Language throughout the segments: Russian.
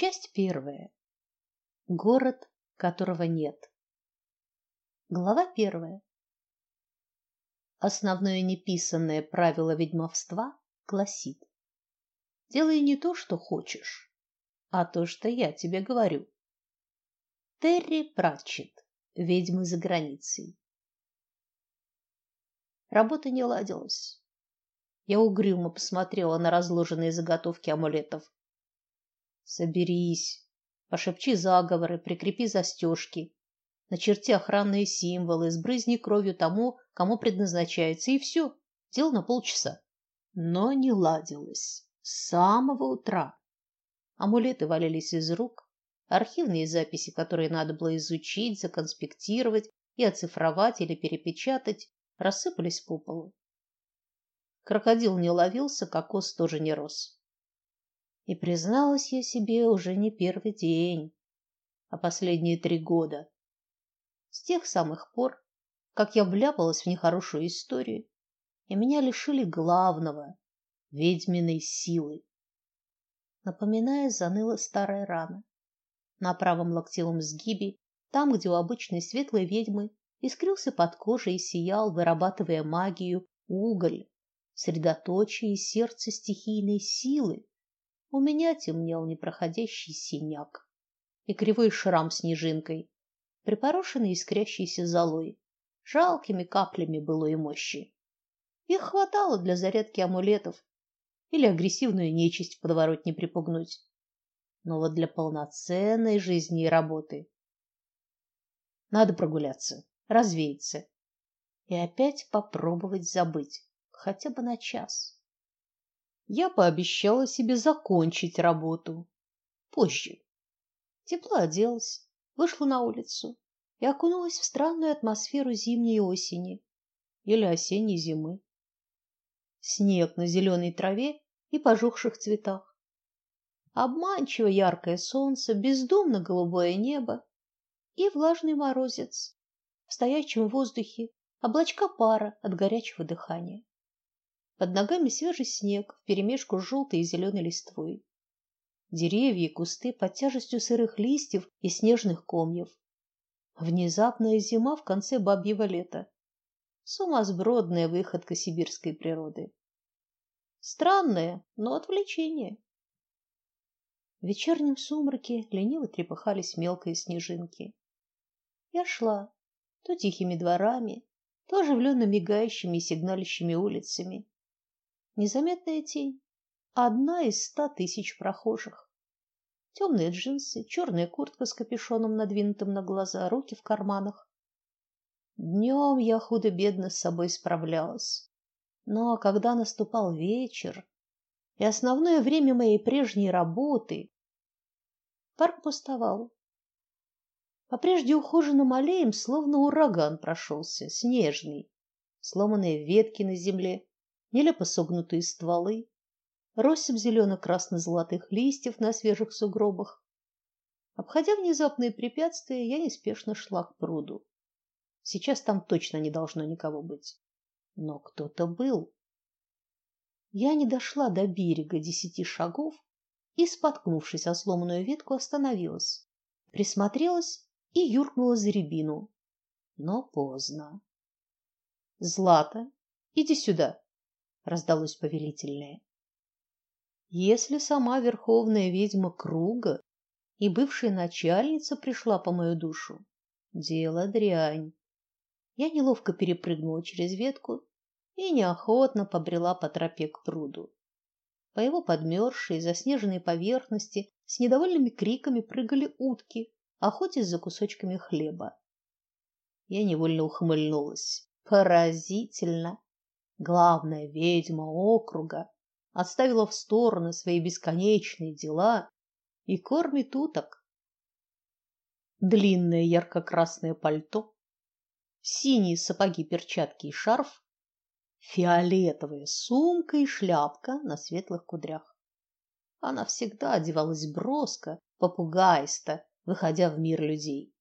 Часть первая. Город, которого нет. Глава первая. Основное неписанное правило ведьмовства гласит: делай не то, что хочешь, а то, что я тебе говорю. Терри Пратчетт. Ведьмы за границей. Работа не ладилась. Я угрюмо посмотрела на разложенные заготовки амулетов. Соберись, пошепчи заговоры, прикрепи застежки, начерти охранные символы, сбрызни кровью тому, кому предназначается, и все. Дело на полчаса. Но не ладилось. С самого утра. Амулеты валялись из рук, архивные записи, которые надо было изучить, законспектировать и оцифровать или перепечатать, рассыпались по полу. Крокодил не ловился, кокос тоже не рос. И призналась я себе уже не первый день, а последние три года. С тех самых пор, как я вляпалась в нехорошую историю, и меня лишили главного ведьминой силы. Напоминая, заныла старая рана на правом локтевом сгибе, там, где у обычной светлой ведьмы искрился под кожей и сиял, вырабатывая магию, уголь, средоточие и сердце стихийной силы. У меня темнел непроходящий синяк и кривой шрам снежинкой, припорошенный искрящейся золой, жалкими каплями былой мощи. Их хватало для зарядки амулетов или агрессивную нечисть в подворотне припугнуть но вот для полноценной жизни и работы надо прогуляться, развеяться и опять попробовать забыть хотя бы на час. Я пообещала себе закончить работу позже. Тепло оделась, вышла на улицу и окунулась в странную атмосферу зимней осени или осенней зимы. Снег на зеленой траве и пожухших цветах, обманчиво яркое солнце, бездумно голубое небо и влажный морозец. В стоячем воздухе облачка пара от горячего дыхания. Под ногами свежий снег вперемешку с желтой и зеленой листвой. Деревья и кусты под тяжестью сырых листьев и снежных комьев. Внезапная зима в конце бабьего лета. Сумасбродная выходка сибирской природы. Странное, но отвлечение. В вечернем сумраке лениво трепыхались мелкие снежинки. Я шла то тихими дворами, то оживленно мигающими и сигналящими улицами. Незаметная тень, одна из ста тысяч прохожих. Темные джинсы, черная куртка с капюшоном надвинутым на глаза, руки в карманах. Днем я худо-бедно с собой справлялась. Но когда наступал вечер, и основное время моей прежней работы. Парк пустовал. По прежде ухоженным аллеям словно ураган прошелся, снежный. Сломанные ветки на земле, нелепо согнутые стволы, россыпь зелено-красно-золотых листьев на свежих сугробах. Обходя внезапные препятствия, я неспешно шла к пруду. Сейчас там точно не должно никого быть. Но кто-то был. Я не дошла до берега десяти шагов и, споткнувшись о сломанную ветку, остановилась, присмотрелась и юркнула за рябину. Но поздно. Злата, иди сюда, раздалось повелительное. Если сама верховная ведьма круга и бывшая начальница пришла по мою душу, дело дрянь. Я неловко перепрыгнула через ветку и неохотно побрела по тропе к пруду. По его подмерзшей, заснеженной поверхности с недовольными криками прыгали утки, охотясь за кусочками хлеба. Я невольно ухмыльнулась. Поразительно. Главная ведьма округа отставила в сторону свои бесконечные дела и кормит уток. Длинное ярко-красное пальто, синие сапоги, перчатки и шарф фиолетовая сумка и шляпка на светлых кудрях. Она всегда одевалась броско, попугайсто, выходя в мир людей.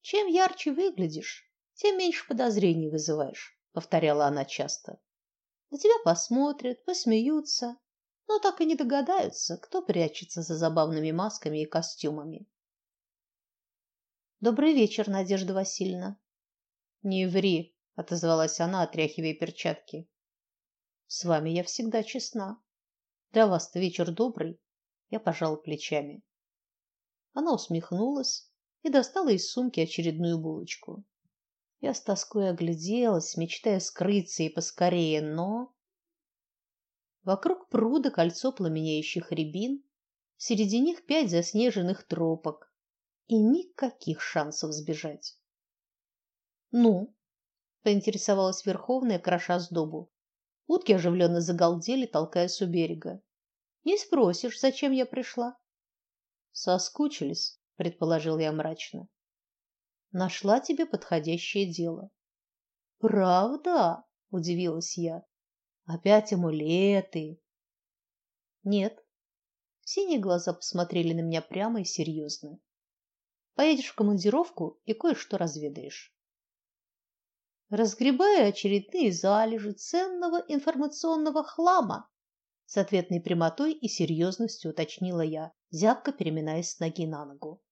Чем ярче выглядишь, тем меньше подозрений вызываешь, повторяла она часто. На тебя посмотрят, посмеются, но так и не догадаются, кто прячется за забавными масками и костюмами. Добрый вечер, Надежда Васильевна. Не ври, отозвалась она, отряхивая перчатки. С вами я всегда честна. Для вас-то вечер добрый. Я пожал плечами. Она усмехнулась и достала из сумки очередную булочку. Я с тоской огляделась, мечтая скрыться и поскорее, но Вокруг пруда кольцо пламенеющих рябин, среди них пять заснеженных тропок и никаких шансов сбежать. Ну, поинтересовалась Верховная, кроша сдобу. Утки оживленно загалдели, толкаясь у берега. Не спросишь, зачем я пришла? Соскучились, предположил я мрачно. Нашла тебе подходящее дело. Правда? удивилась я. Опять амулеты. Нет. Синие глаза посмотрели на меня прямо и серьезно. Поедешь в командировку и кое-что разведаешь. Разгребая очередные залежи ценного информационного хлама, с ответной прямотой и серьезностью уточнила я, зябко переминаясь с ноги на ногу.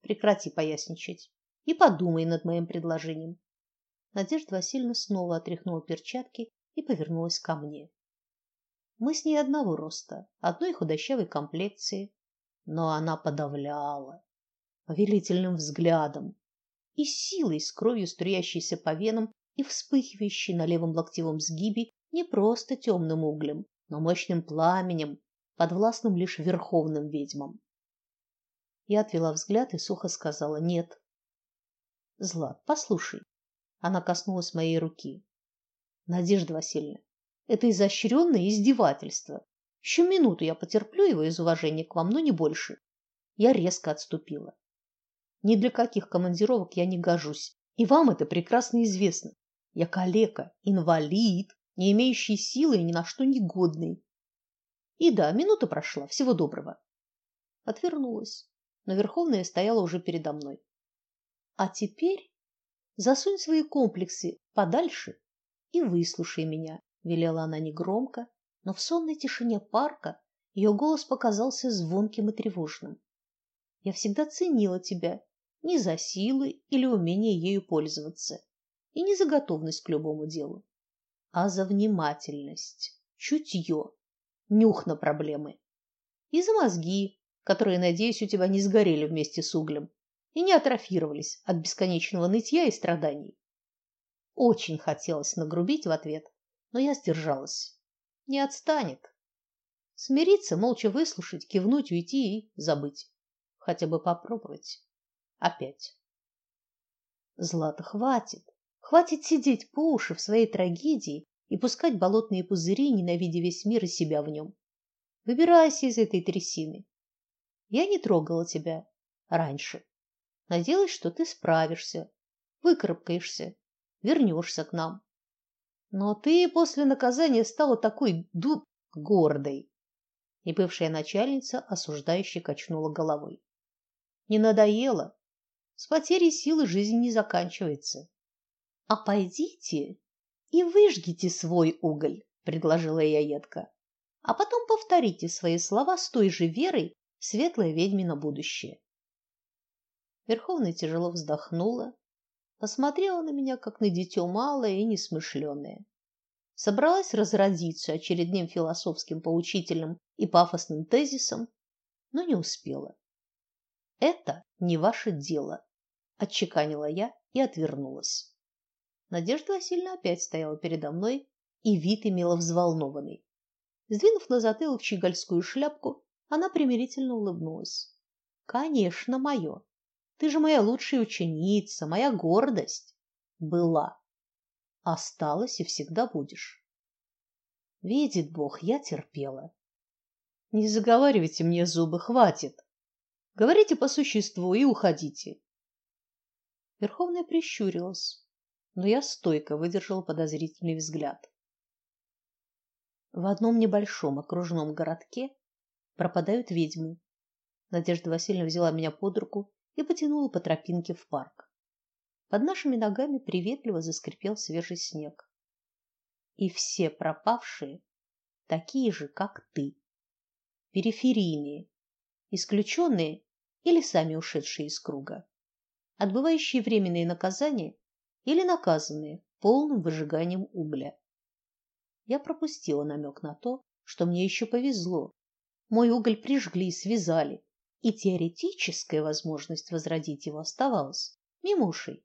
Прекрати поясничать и подумай над моим предложением. Надежда Васильевна снова отряхнула перчатки и повернулась ко мне. Мы с ней одного роста, одной худощавой комплекции, но она подавляла повелительным взглядом и силой с кровью струящейся по венам и вспыхивающей на левом локтевом сгибе не просто темным углем, но мощным пламенем, подвластным лишь верховным ведьмам. Я отвела взгляд и сухо сказала: "Нет". Злат, послушай. Она коснулась моей руки. Надежда Васильевна, это изощренное издевательство. Еще минуту я потерплю его из уважения к вам, но не больше. Я резко отступила. Ни для каких командировок я не гожусь, и вам это прекрасно известно. Я калека, инвалид, не имеющий силы и ни на что не годный. И да, минута прошла, всего доброго. Отвернулась, но Верховная стояла уже передо мной. А теперь засунь свои комплексы подальше и выслушай меня, велела она негромко, но в сонной тишине парка ее голос показался звонким и тревожным. Я всегда ценила тебя не за силы или умение ею пользоваться, и не за готовность к любому делу, а за внимательность, чутье, нюх на проблемы. И за мозги, которые, надеюсь, у тебя не сгорели вместе с углем и не атрофировались от бесконечного нытья и страданий. Очень хотелось нагрубить в ответ, но я сдержалась. Не отстанет. Смириться, молча выслушать, кивнуть, уйти и забыть. Хотя бы попробовать. Опять. Злата, хватит. Хватит сидеть по уши в своей трагедии и пускать болотные пузыри, ненавидя весь мир и себя в нем. Выбирайся из этой трясины. Я не трогала тебя раньше. Надеялась, что ты справишься, выкарабкаешься вернешься к нам. Но ты после наказания стала такой дуб гордой. И бывшая начальница осуждающе качнула головой. Не надоело? С потерей силы жизнь не заканчивается. А пойдите и выжгите свой уголь, предложила я едко. А потом повторите свои слова с той же верой в светлое ведьмино будущее. Верховная тяжело вздохнула, посмотрела на меня, как на дитё малое и несмышленое. Собралась разразиться очередным философским поучительным и пафосным тезисом, но не успела. Это не ваше дело, отчеканила я и отвернулась. Надежда Васильевна опять стояла передо мной, и вид имела взволнованный. Сдвинув на затылок щегольскую шляпку, она примирительно улыбнулась. Конечно, мое. Ты же моя лучшая ученица, моя гордость. Была. Осталась и всегда будешь. Видит Бог, я терпела. Не заговаривайте мне зубы, хватит. Говорите по существу и уходите. Верховная прищурилась, но я стойко выдержала подозрительный взгляд. В одном небольшом окружном городке пропадают ведьмы. Надежда Васильевна взяла меня под руку и потянула по тропинке в парк. Под нашими ногами приветливо заскрипел свежий снег. И все пропавшие такие же, как ты. периферийные, исключенные или сами ушедшие из круга, отбывающие временные наказания или наказанные полным выжиганием угля. Я пропустила намек на то, что мне еще повезло. Мой уголь прижгли, связали, и теоретическая возможность возродить его оставалась мимо ушей.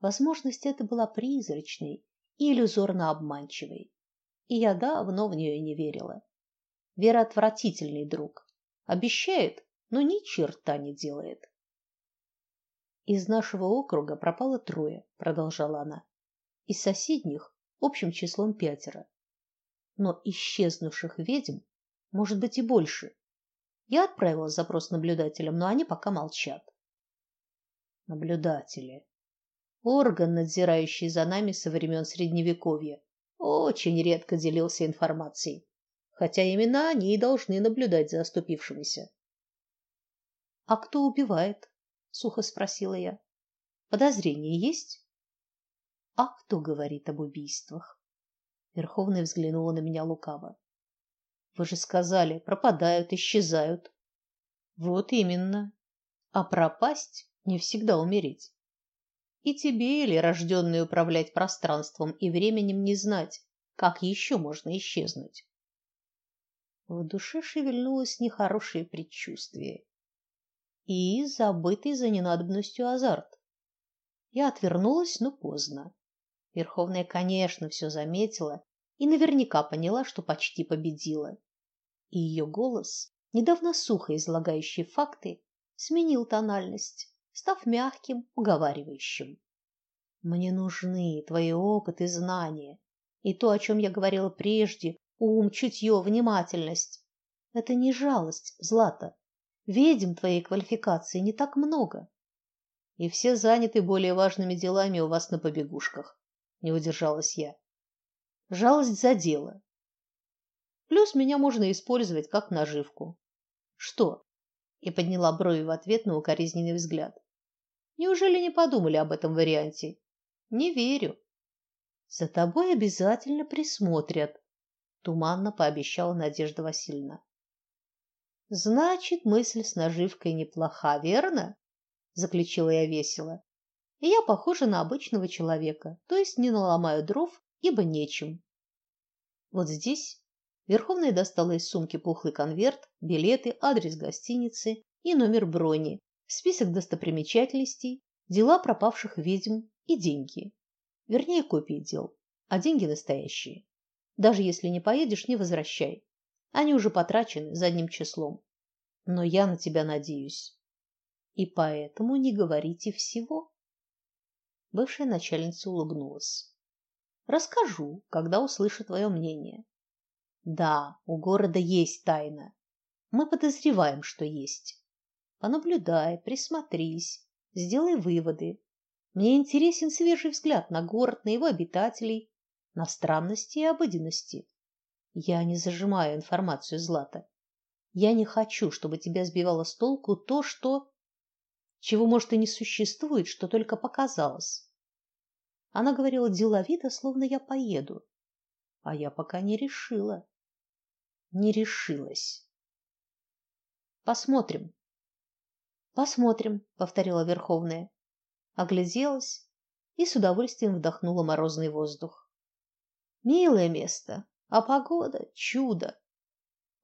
Возможность эта была призрачной и иллюзорно обманчивой, и я давно в нее не верила. Вера отвратительный друг, обещает, но ни черта не делает. Из нашего округа пропало трое, продолжала она. Из соседних общим числом пятеро. Но исчезнувших ведьм может быть и больше. Я отправила запрос наблюдателям, но они пока молчат. Наблюдатели. Орган, надзирающий за нами со времен средневековья, очень редко делился информацией, хотя именно они и должны наблюдать за оступившимися. А кто убивает? сухо спросила я. Подозрения есть? А кто говорит об убийствах? Верховный взглянула на меня лукаво. Вы же сказали, пропадают, исчезают. Вот именно. А пропасть не всегда умереть. И тебе или рожденный управлять пространством и временем не знать, как еще можно исчезнуть. В душе шевельнулось нехорошее предчувствие и забытый за ненадобностью азарт. Я отвернулась, но поздно. Верховная, конечно, все заметила и наверняка поняла, что почти победила. И ее голос, недавно сухо излагающий факты, сменил тональность, став мягким, уговаривающим. Мне нужны твои опыт и знания, и то, о чем я говорила прежде, ум, чутье, внимательность. Это не жалость, Злата. Ведьм твоей квалификации не так много. И все заняты более важными делами у вас на побегушках. Не удержалась я. Жалость за дело. Плюс меня можно использовать как наживку. Что? И подняла брови в ответ на укоризненный взгляд. Неужели не подумали об этом варианте? Не верю. За тобой обязательно присмотрят, туманно пообещала Надежда Васильевна. Значит, мысль с наживкой неплоха, верно? заключила я весело. И я похожа на обычного человека, то есть не наломаю дров, ибо нечем. Вот здесь Верховная достала из сумки пухлый конверт, билеты, адрес гостиницы и номер брони, список достопримечательностей, дела пропавших ведьм и деньги. Вернее, копии дел, а деньги настоящие. Даже если не поедешь, не возвращай. Они уже потрачены задним числом. Но я на тебя надеюсь. И поэтому не говорите всего. Бывшая начальница улыбнулась. Расскажу, когда услышу твое мнение. Да, у города есть тайна. Мы подозреваем, что есть. Понаблюдай, присмотрись, сделай выводы. Мне интересен свежий взгляд на город, на его обитателей, на странности и обыденности. Я не зажимаю информацию Злата. Я не хочу, чтобы тебя сбивало с толку то, что чего может и не существует, что только показалось. Она говорила деловито, словно я поеду, а я пока не решила. Не решилась. Посмотрим. Посмотрим, повторила Верховная, огляделась и с удовольствием вдохнула морозный воздух. Милое место, а погода чудо.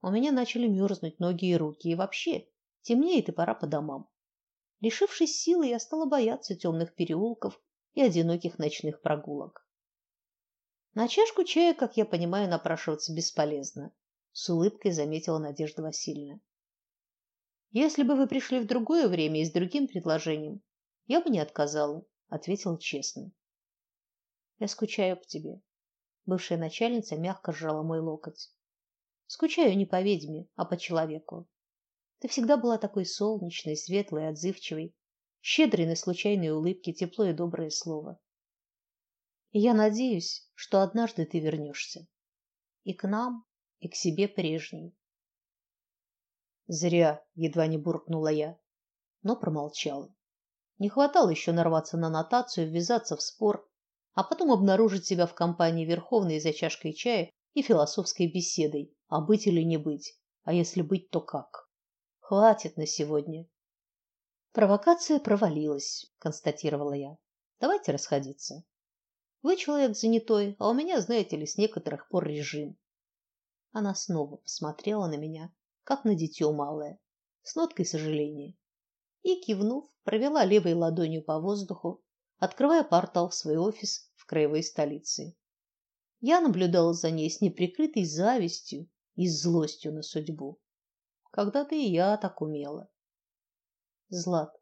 У меня начали мерзнуть ноги и руки, и вообще темнеет и пора по домам. Лишившись силы, я стала бояться темных переулков и одиноких ночных прогулок. На чашку чая, как я понимаю, напрашиваться бесполезно, с улыбкой заметила Надежда Васильевна. Если бы вы пришли в другое время и с другим предложением, я бы не отказала, ответила честно. Я скучаю по тебе. Бывшая начальница мягко сжала мой локоть. Скучаю не по ведьме, а по человеку. Ты всегда была такой солнечной, светлой, отзывчивой, щедрой на случайные улыбки, тепло и доброе слово. И я надеюсь, что однажды ты вернешься. И к нам, и к себе прежней. Зря, едва не буркнула я, но промолчала. Не хватало еще нарваться на нотацию, ввязаться в спор, а потом обнаружить себя в компании Верховной за чашкой чая и философской беседой, а быть или не быть, А если быть, то как? Хватит на сегодня. Провокация провалилась, констатировала я. Давайте расходиться. Вы человек занятой, а у меня, знаете ли, с некоторых пор режим. Она снова посмотрела на меня, как на дитё малое, с ноткой сожаления. И кивнув, провела левой ладонью по воздуху, открывая портал в свой офис в краевой столице. Я наблюдала за ней с неприкрытой завистью и злостью на судьбу. Когда-то и я так умела. Злат,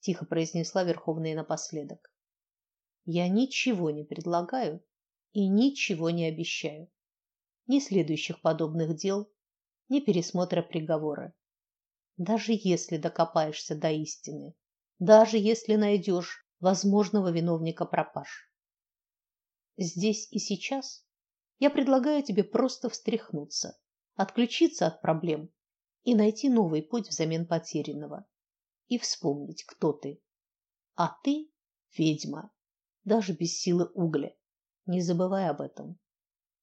тихо произнесла Верховная напоследок. Я ничего не предлагаю и ничего не обещаю. Ни следующих подобных дел, ни пересмотра приговора. Даже если докопаешься до истины, даже если найдешь возможного виновника пропаж. Здесь и сейчас я предлагаю тебе просто встряхнуться, отключиться от проблем и найти новый путь взамен потерянного. И вспомнить, кто ты. А ты ведьма, даже без силы угля. Не забывай об этом.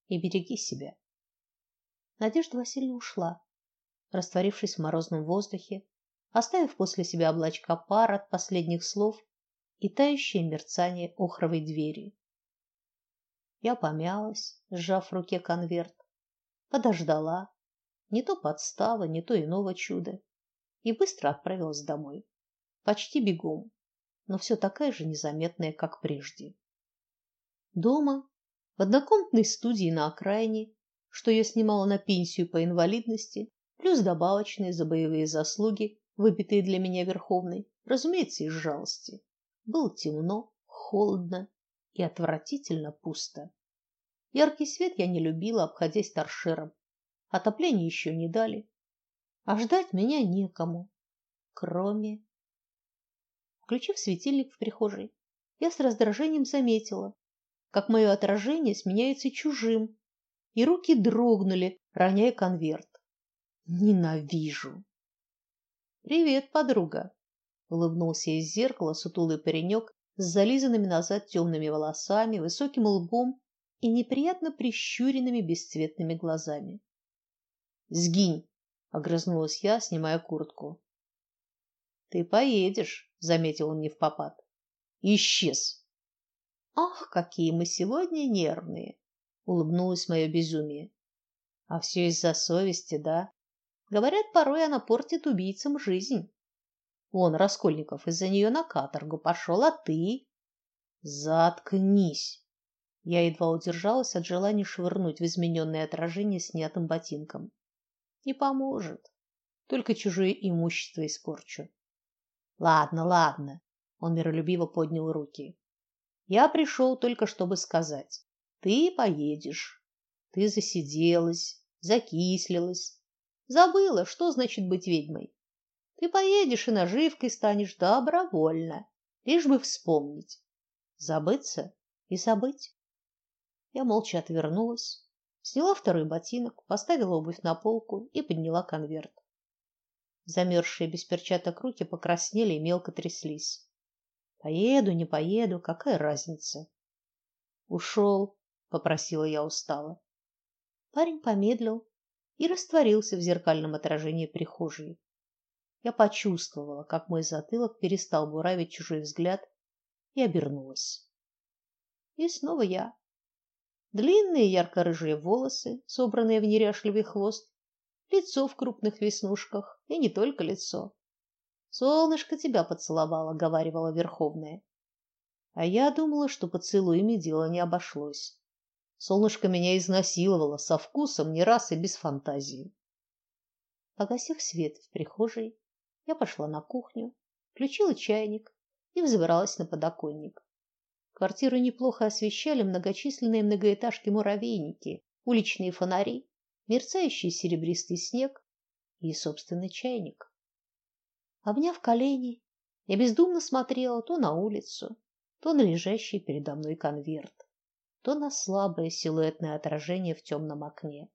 И береги себя. Надежда Васильевна ушла, растворившись в морозном воздухе, оставив после себя облачка пара от последних слов и тающее мерцание охровой двери. Я помялась, сжав в руке конверт, подождала, не то подстава, не то иного чуда, и быстро отправилась домой. Почти бегом, но все такая же незаметная, как прежде. Дома, в однокомнатной студии на окраине, что я снимала на пенсию по инвалидности, плюс добавочные за боевые заслуги, выбитые для меня Верховной, разумеется, из жалости. Было темно, холодно и отвратительно пусто. Яркий свет я не любила, обходясь торшером. Отопление еще не дали. А ждать меня некому, кроме Включив светильник в прихожей, я с раздражением заметила, как мое отражение сменяется чужим, и руки дрогнули, роняя конверт. Ненавижу. Привет, подруга, улыбнулся из зеркала сутулый паренек с зализанными назад темными волосами, высоким лбом и неприятно прищуренными бесцветными глазами. Сгинь, огрызнулась я, снимая куртку. Ты поедешь, заметил он не в попад. Исчез. Ах, какие мы сегодня нервные, улыбнулось мое безумие. А все из-за совести, да? Говорят, порой она портит убийцам жизнь. Он Раскольников из-за нее на каторгу пошел, а ты? Заткнись. Я едва удержалась от желания швырнуть в измененное отражение снятым ботинком. Не поможет. Только чужое имущество испорчу. Ладно, ладно. Он миролюбиво поднял руки. Я пришел только чтобы сказать: ты поедешь. Ты засиделась, закислилась, забыла, что значит быть ведьмой. Ты поедешь и наживкой станешь добровольно, лишь бы вспомнить, забыться и забыть. Я молча отвернулась, сняла второй ботинок, поставила обувь на полку и подняла конверт. Замерзшие без перчаток руки покраснели и мелко тряслись. Поеду, не поеду, какая разница? Ушел, попросила я устало. Парень помедлил и растворился в зеркальном отражении прихожей. Я почувствовала, как мой затылок перестал буравить чужой взгляд, и обернулась. И снова я, Длинные ярко-рыжие волосы, собранные в неряшливый хвост, лицо в крупных веснушках, и не только лицо. Солнышко тебя поцеловало, говаривала Верховная. А я думала, что поцелуями дело не обошлось. Солнышко меня изнасиловало со вкусом, не раз и без фантазии. Погасив свет в прихожей, я пошла на кухню, включила чайник и взобралась на подоконник. Квартиру неплохо освещали многочисленные многоэтажки-муравейники, уличные фонари, мерцающий серебристый снег и собственный чайник. Обняв колени, я бездумно смотрела то на улицу, то на лежащий передо мной конверт, то на слабое силуэтное отражение в темном окне.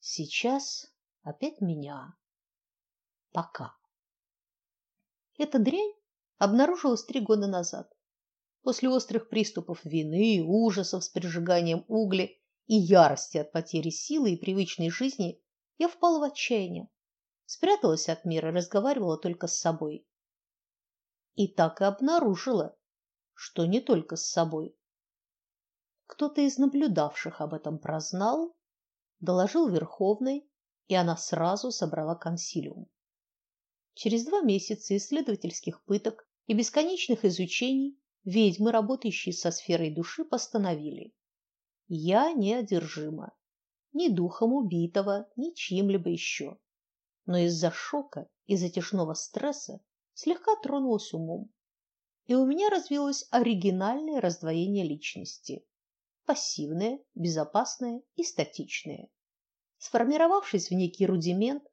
Сейчас опять меня. Пока. Эта дрянь обнаружилась три года назад. После острых приступов вины, ужасов с прижиганием угля и ярости от потери силы и привычной жизни я впала в отчаяние. Спряталась от мира, разговаривала только с собой. И так и обнаружила, что не только с собой. Кто-то из наблюдавших об этом прознал, доложил Верховной, и она сразу собрала консилиум. Через два месяца исследовательских пыток и бесконечных изучений ведьмы, работающие со сферой души, постановили: я неодержима, ни духом убитого, ни чьим-либо еще. Но из-за шока и затяжного стресса слегка тронулась умом. И у меня развилось оригинальное раздвоение личности: пассивное, безопасное и статичное. Сформировавшись в некий рудимент,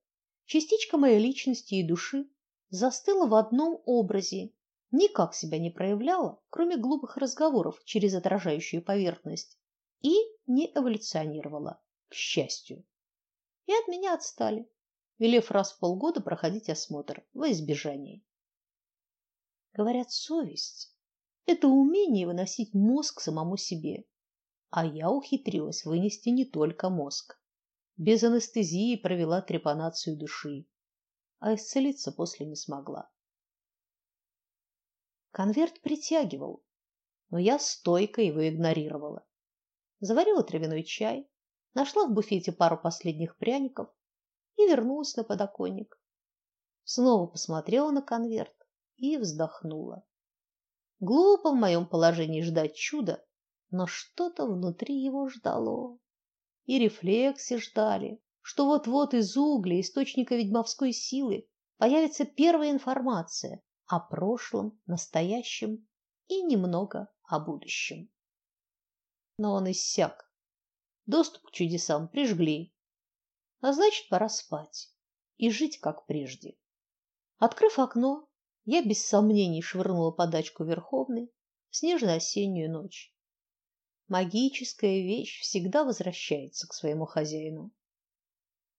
частичка моей личности и души застыла в одном образе, никак себя не проявляла, кроме глупых разговоров через отражающую поверхность, и не эволюционировала, к счастью. И от меня отстали, велев раз в полгода проходить осмотр во избежание. Говорят, совесть это умение выносить мозг самому себе. А я ухитрилась вынести не только мозг. Без анестезии провела трепанацию души, а исцелиться после не смогла. Конверт притягивал, но я стойко его игнорировала. Заварила травяной чай, нашла в буфете пару последних пряников и вернулась на подоконник. Снова посмотрела на конверт и вздохнула. Глупо в моем положении ждать чуда, но что-то внутри его ждало. И рефлексы ждали, что вот-вот из угля, источника ведьмовской силы, появится первая информация о прошлом, настоящем и немного о будущем. Но он иссяк. Доступ к чудесам прижгли. А значит, пора спать и жить как прежде. Открыв окно, я без сомнений швырнула подачку Верховной в снежно-осеннюю ночь. Магическая вещь всегда возвращается к своему хозяину.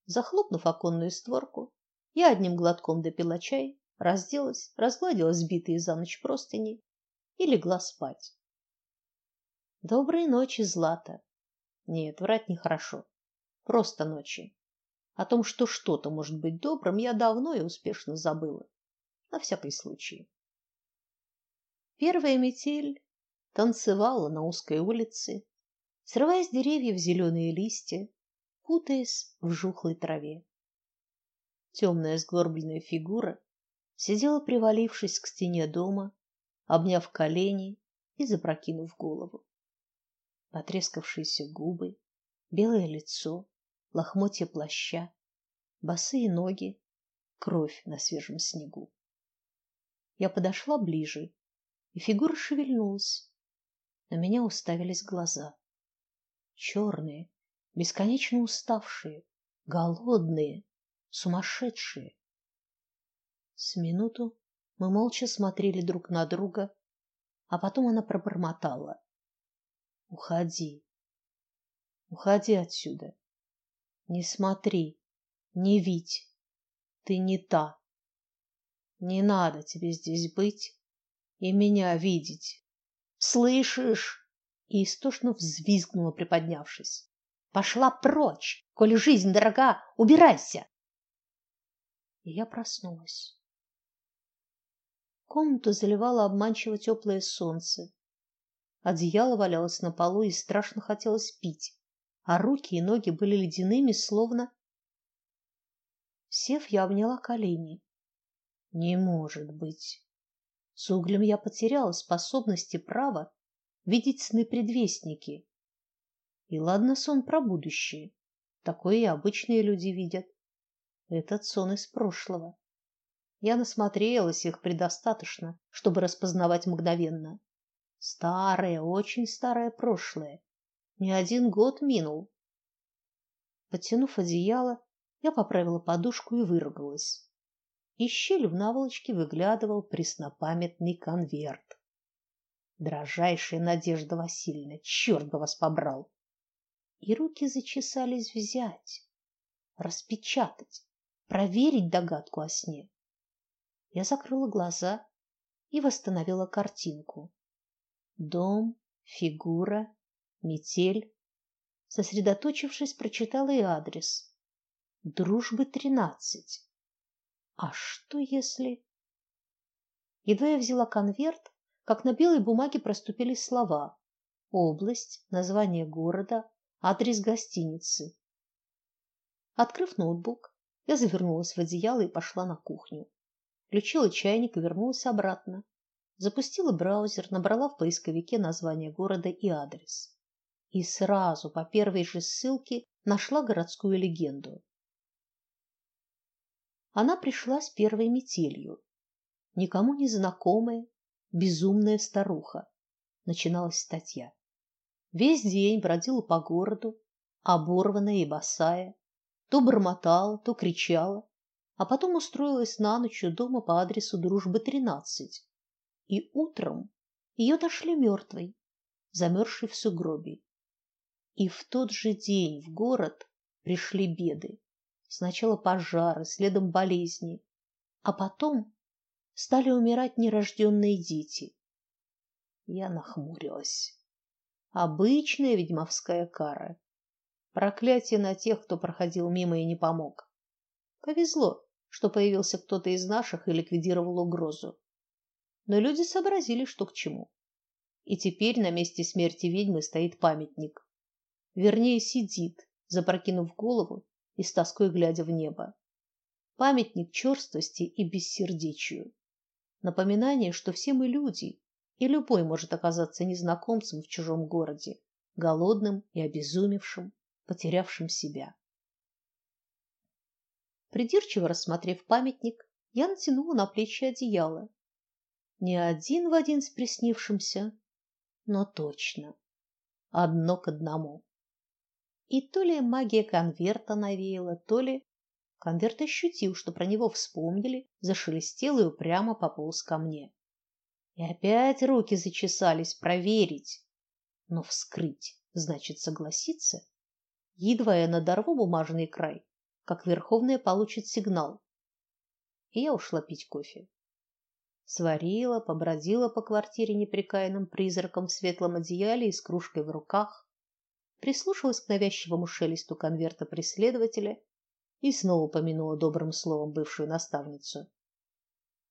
Захлопнув оконную створку, я одним глотком допила чай, разделась, разгладила сбитые за ночь простыни и легла спать. Доброй ночи, Злата. Нет, врать нехорошо. Просто ночи. О том, что что-то может быть добрым, я давно и успешно забыла на всякий случай. Первая метель танцевала на узкой улице, срывая с деревьев зеленые листья, путаясь в жухлой траве. Темная сгорбленная фигура сидела, привалившись к стене дома, обняв колени и запрокинув голову. Потрескавшиеся губы, белое лицо, лохмотья плаща, босые ноги, кровь на свежем снегу. Я подошла ближе, и фигура шевельнулась. На меня уставились глаза. черные, бесконечно уставшие, голодные, сумасшедшие. С минуту мы молча смотрели друг на друга, а потом она пробормотала: "Уходи. Уходи отсюда. Не смотри, не видь. Ты не та. Не надо тебе здесь быть и меня видеть. Слышишь? И истошно взвизгнула, приподнявшись. Пошла прочь, коли жизнь дорога, убирайся. И я проснулась. Комнату заливало обманчиво теплое солнце. Одеяло валялось на полу и страшно хотелось пить, а руки и ноги были ледяными, словно Сев, я обняла колени. Не может быть. С углем я потеряла способности права видеть сны-предвестники. И ладно сон про будущее. Такое и обычные люди видят. Этот сон из прошлого. Я насмотрелась их предостаточно, чтобы распознавать мгновенно. Старое, очень старое прошлое. Не один год минул. Подтянув одеяло, я поправила подушку и выругалась. Из щели в наволочке выглядывал преснопамятный конверт. Дрожайшая Надежда Васильевна, черт бы вас побрал. И руки зачесались взять, распечатать, проверить догадку о сне. Я закрыла глаза и восстановила картинку. Дом, фигура, метель. Сосредоточившись, прочитала и адрес. Дружбы тринадцать. А что если Едва я взяла конверт, как на белой бумаге проступили слова: область, название города, адрес гостиницы. Открыв ноутбук, я завернулась в одеяло и пошла на кухню. Включила чайник и вернулась обратно. Запустила браузер, набрала в поисковике название города и адрес. И сразу по первой же ссылке нашла городскую легенду. Она пришла с первой метелью никому не знакомая, безумная старуха. Начиналась статья. Весь день бродила по городу, оборванная и босая, то бормотала, то кричала, а потом устроилась на ночь у дома по адресу Дружбы 13. И утром ее нашли мертвой, замерзшей в сугробе. И в тот же день в город пришли беды. Сначала пожары, следом болезни, а потом стали умирать нерожденные дети. Я нахмурилась. Обычная ведьмовская кара. Проклятие на тех, кто проходил мимо и не помог. Повезло, что появился кто-то из наших и ликвидировал угрозу. Но люди сообразили, что к чему. И теперь на месте смерти ведьмы стоит памятник. Вернее, сидит, запрокинув голову и с тоской глядя в небо. Памятник черствости и бессердечию напоминание, что все мы люди, и любой может оказаться незнакомцем в чужом городе, голодным и обезумевшим, потерявшим себя. Придирчиво рассмотрев памятник, я натянула на плечи одеяло. Не один в один с приснившимся, но точно одно к одному. И то ли магия конверта навеяла, то ли Конверт ощутил, что про него вспомнили, зашелестел и упрямо пополз ко мне. И опять руки зачесались проверить. Но вскрыть значит согласиться. Едва я надорву бумажный край, как Верховная получит сигнал. И я ушла пить кофе. Сварила, побродила по квартире неприкаянным призраком в светлом одеяле и с кружкой в руках, прислушалась к навязчивому шелесту конверта преследователя и снова помянула добрым словом бывшую наставницу.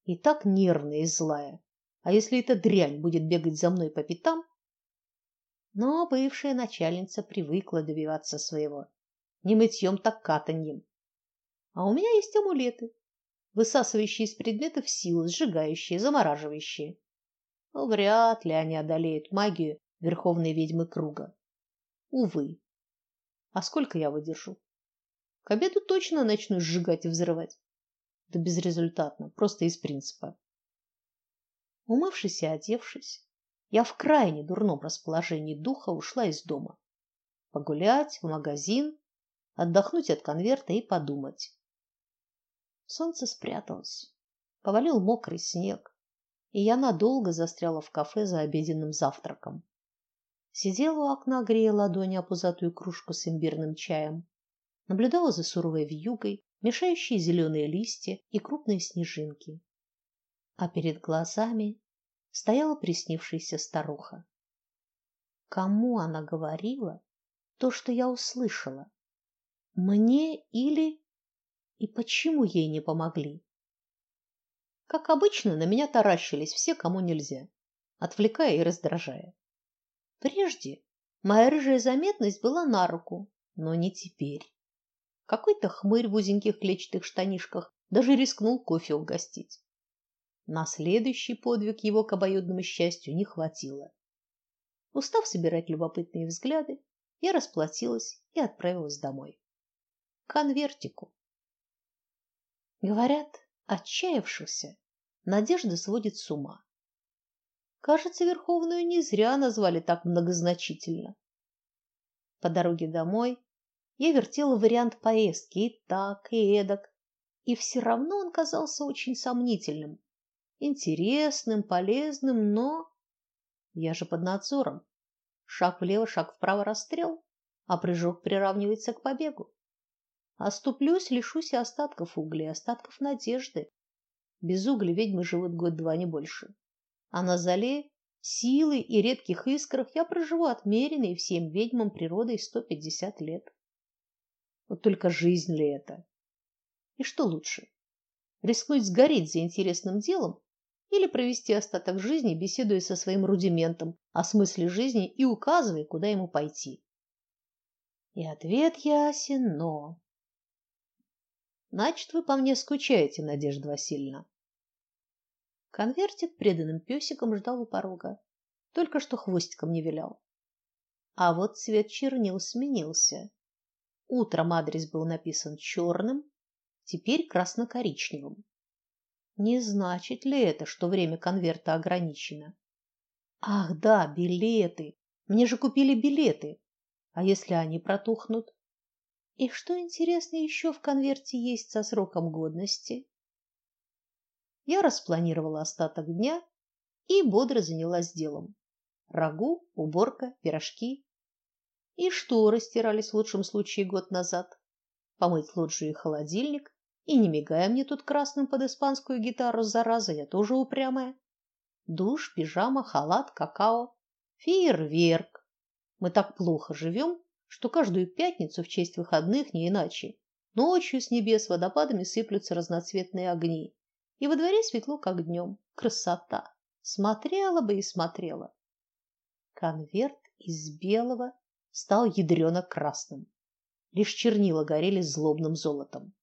И так нервная и злая. А если эта дрянь будет бегать за мной по пятам? Но бывшая начальница привыкла добиваться своего. Не мытьем, так катаньем. А у меня есть амулеты, высасывающие из предметов силу, сжигающие, замораживающие. Но вряд ли они одолеют магию верховной ведьмы круга. Увы. А сколько я выдержу? К обеду точно начну сжигать и взрывать. Да безрезультатно, просто из принципа. Умывшись и одевшись, я в крайне дурном расположении духа ушла из дома. Погулять, в магазин, отдохнуть от конверта и подумать. Солнце спряталось. Повалил мокрый снег, и я надолго застряла в кафе за обеденным завтраком. Сидела у окна, грея ладони о пузатую кружку с имбирным чаем наблюдала за суровой вьюгой, мешающей зеленые листья и крупные снежинки. А перед глазами стояла приснившаяся старуха. Кому она говорила то, что я услышала? Мне или и почему ей не помогли? Как обычно, на меня таращились все, кому нельзя, отвлекая и раздражая. Прежде моя рыжая заметность была на руку, но не теперь. Какой-то хмырь в узеньких клетчатых штанишках даже рискнул кофе угостить. На следующий подвиг его к обоюдному счастью не хватило. Устав собирать любопытные взгляды, я расплатилась и отправилась домой. К конвертику. Говорят, отчаявшихся надежда сводит с ума. Кажется, Верховную не зря назвали так многозначительно. По дороге домой я вертела вариант поездки и так, и эдак, и все равно он казался очень сомнительным. Интересным, полезным, но я же под надзором. Шаг влево, шаг вправо расстрел, а прыжок приравнивается к побегу. Оступлюсь, лишусь и остатков угля, остатков надежды. Без угля ведьмы живут год-два не больше. А на зале силы и редких искрах я проживу отмеренные всем ведьмам природой 150 лет. Вот только жизнь ли это? И что лучше? Рискнуть сгореть за интересным делом или провести остаток жизни, беседуя со своим рудиментом о смысле жизни и указывая, куда ему пойти? И ответ ясен, но Значит, вы по мне скучаете, Надежда Васильевна. Конвертик преданным песиком ждал у порога, только что хвостиком не вилял. А вот цвет чернил сменился. Утром адрес был написан черным, теперь красно-коричневым. Не значит ли это, что время конверта ограничено? Ах, да, билеты. Мне же купили билеты. А если они протухнут? И что интересно еще в конверте есть со сроком годности? Я распланировала остаток дня и бодро занялась делом. Рагу, уборка, пирожки. И шторы стирались в лучшем случае год назад. Помыть лоджию и холодильник. И не мигая мне тут красным под испанскую гитару, зараза, я тоже упрямая. Душ, пижама, халат, какао. Фейерверк. Мы так плохо живем, что каждую пятницу в честь выходных не иначе. Ночью с небес водопадами сыплются разноцветные огни, и во дворе светло, как днем. Красота! Смотрела бы и смотрела. Конверт из белого стал ядрено красным. Лишь чернила горели злобным золотом.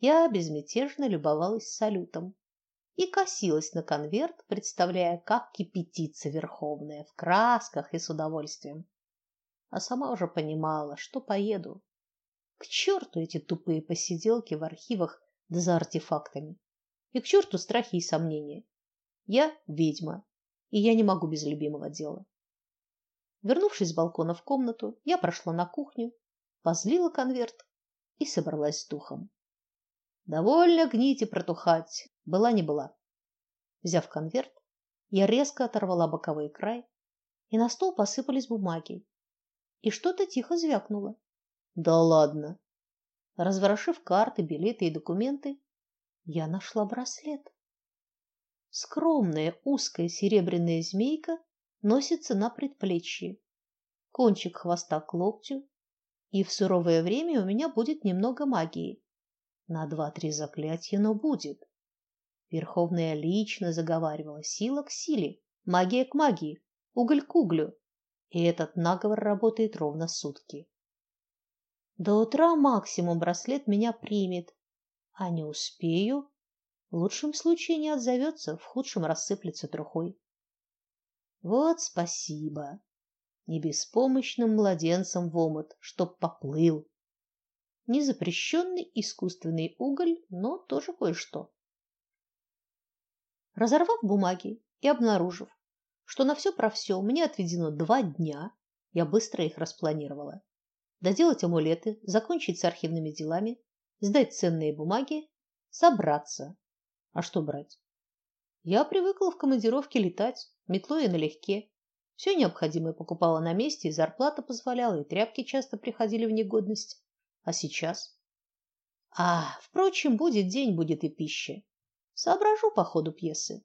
Я безмятежно любовалась салютом и косилась на конверт, представляя, как кипятится верховная в красках и с удовольствием а сама уже понимала, что поеду. К черту эти тупые посиделки в архивах да за артефактами. И к черту страхи и сомнения. Я ведьма, и я не могу без любимого дела. Вернувшись с балкона в комнату, я прошла на кухню, позлила конверт и собралась с духом. Довольно гнить и протухать, была не была. Взяв конверт, я резко оторвала боковой край, и на стол посыпались бумаги, и что-то тихо звякнуло. Да ладно. Разворошив карты, билеты и документы, я нашла браслет. Скромная узкая серебряная змейка носится на предплечье. Кончик хвоста к локтю, и в суровое время у меня будет немного магии. На два-три заклятия, но будет. Верховная лично заговаривала: сила к силе, магия к магии, уголь к углю и этот наговор работает ровно сутки. До утра максимум браслет меня примет, а не успею, в лучшем случае не отзовется, в худшем рассыплется трухой. Вот спасибо. Не беспомощным младенцем в омут, чтоб поплыл. Не запрещенный искусственный уголь, но тоже кое-что. Разорвав бумаги и обнаружив, что на все про все мне отведено два дня, я быстро их распланировала. Доделать амулеты, закончить с архивными делами, сдать ценные бумаги, собраться. А что брать? Я привыкла в командировке летать, метлой и налегке. Все необходимое покупала на месте, и зарплата позволяла, и тряпки часто приходили в негодность. А сейчас? А, впрочем, будет день, будет и пища. Соображу по ходу пьесы.